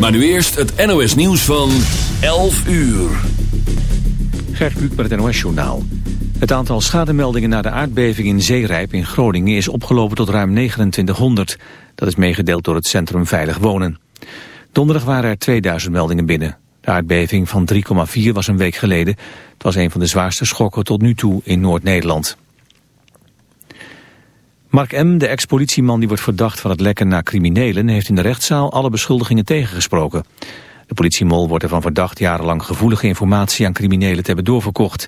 Maar nu eerst het NOS nieuws van 11 uur. Gert Kluk met het NOS Journaal. Het aantal schademeldingen na de aardbeving in Zeerijp in Groningen is opgelopen tot ruim 2900. Dat is meegedeeld door het Centrum Veilig Wonen. Donderdag waren er 2000 meldingen binnen. De aardbeving van 3,4 was een week geleden. Het was een van de zwaarste schokken tot nu toe in Noord-Nederland. Mark M., de ex-politieman die wordt verdacht van het lekken naar criminelen... heeft in de rechtszaal alle beschuldigingen tegengesproken. De politiemol wordt ervan verdacht jarenlang gevoelige informatie aan criminelen te hebben doorverkocht.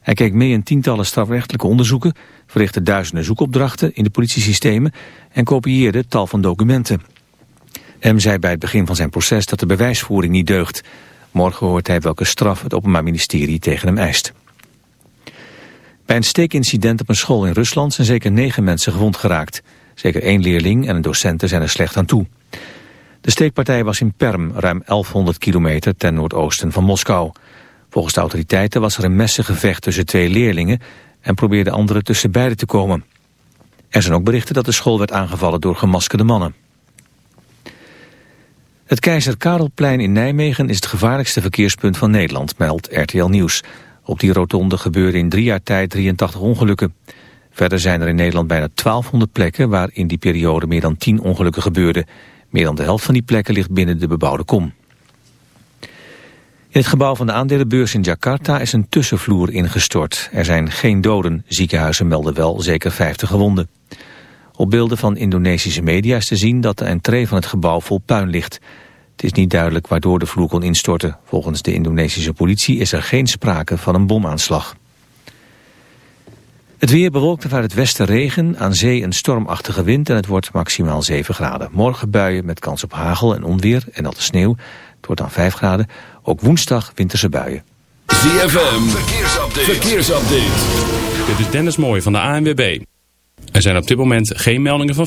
Hij keek mee in tientallen strafrechtelijke onderzoeken... verrichtte duizenden zoekopdrachten in de politiesystemen... en kopieerde tal van documenten. M. zei bij het begin van zijn proces dat de bewijsvoering niet deugt. Morgen hoort hij welke straf het Openbaar Ministerie tegen hem eist. Bij een steekincident op een school in Rusland zijn zeker negen mensen gewond geraakt. Zeker één leerling en een docenten zijn er slecht aan toe. De steekpartij was in Perm, ruim 1100 kilometer ten noordoosten van Moskou. Volgens de autoriteiten was er een messengevecht tussen twee leerlingen... en probeerden anderen tussen beiden te komen. Er zijn ook berichten dat de school werd aangevallen door gemaskerde mannen. Het Keizer Karelplein in Nijmegen is het gevaarlijkste verkeerspunt van Nederland, meldt RTL Nieuws. Op die rotonde gebeuren in drie jaar tijd 83 ongelukken. Verder zijn er in Nederland bijna 1200 plekken waar in die periode meer dan 10 ongelukken gebeurden. Meer dan de helft van die plekken ligt binnen de bebouwde kom. In het gebouw van de aandelenbeurs in Jakarta is een tussenvloer ingestort. Er zijn geen doden, ziekenhuizen melden wel zeker 50 gewonden. Op beelden van Indonesische media is te zien dat de entree van het gebouw vol puin ligt. Het is niet duidelijk waardoor de vloer kon instorten. Volgens de Indonesische politie is er geen sprake van een bomaanslag. Het weer bewolkt vanuit het westen regen, aan zee een stormachtige wind en het wordt maximaal 7 graden. Morgen buien met kans op hagel en onweer en natte sneeuw. Het wordt dan 5 graden. Ook woensdag winterse buien. ZFM, verkeersupdate. verkeersupdate. Dit is Dennis Mooij van de ANWB. Er zijn op dit moment geen meldingen van...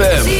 ZFM.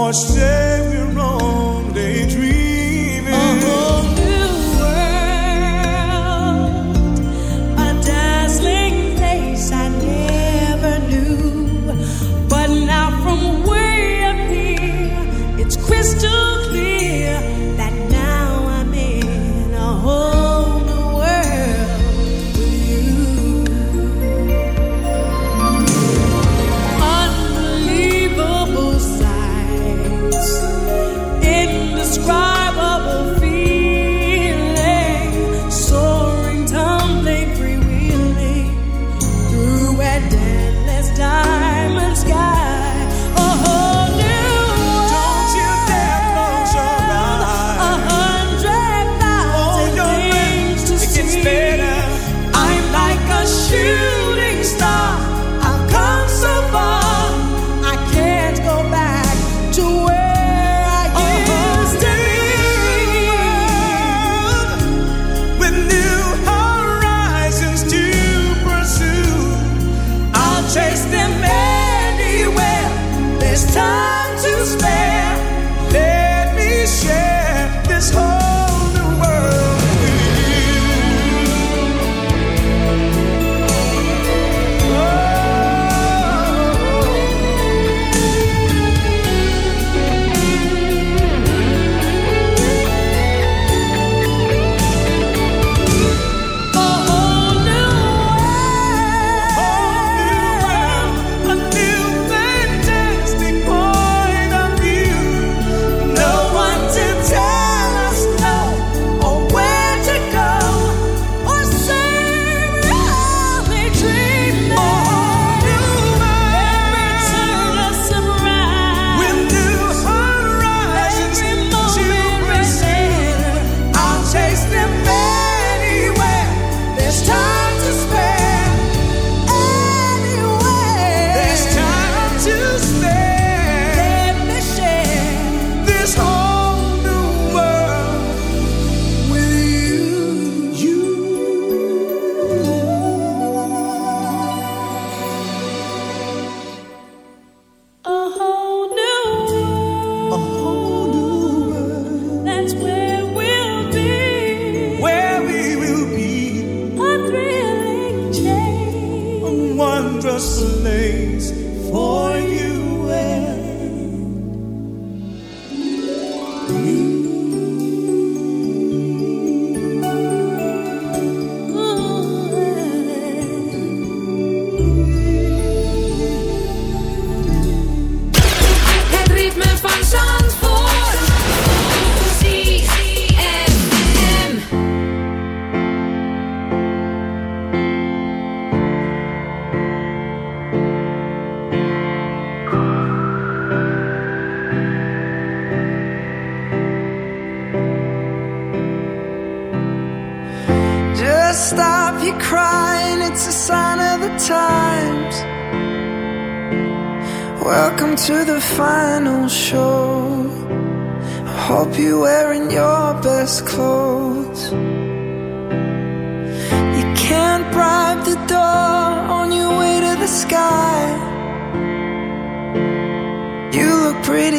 or shame.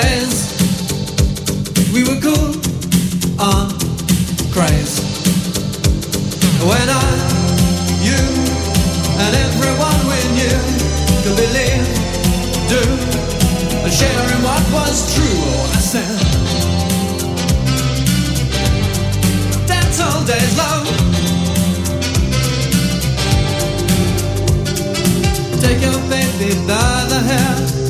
days we were cool on craze. When I, you, and everyone we knew could believe, do, and share in what was true. Oh, I said, dance all days long. Take your baby by the hair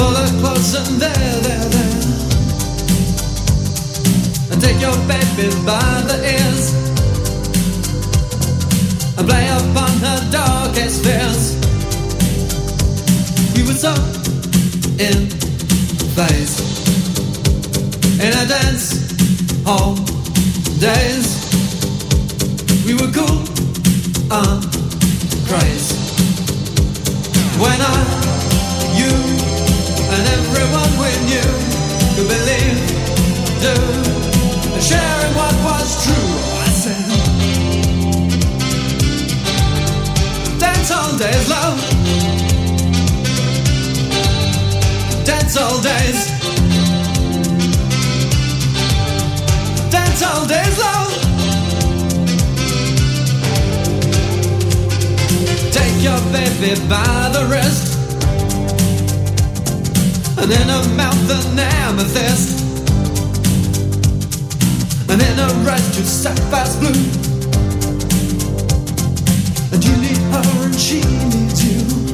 bullet clubs and there, there, there. And take your baby by the ears and play upon her darkest fears. We would so in place in a dance hall days. We were cool and crazy when I, you you could believe, do, sharing what was true. I said, Dance all days, love. Dance all days. Dance all days, love. Take your baby by the wrist and in her mouth an amethyst, and in her red just sapphire's blue. And you need her, and she needs you.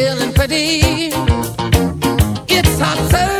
Feeling pretty. It's hot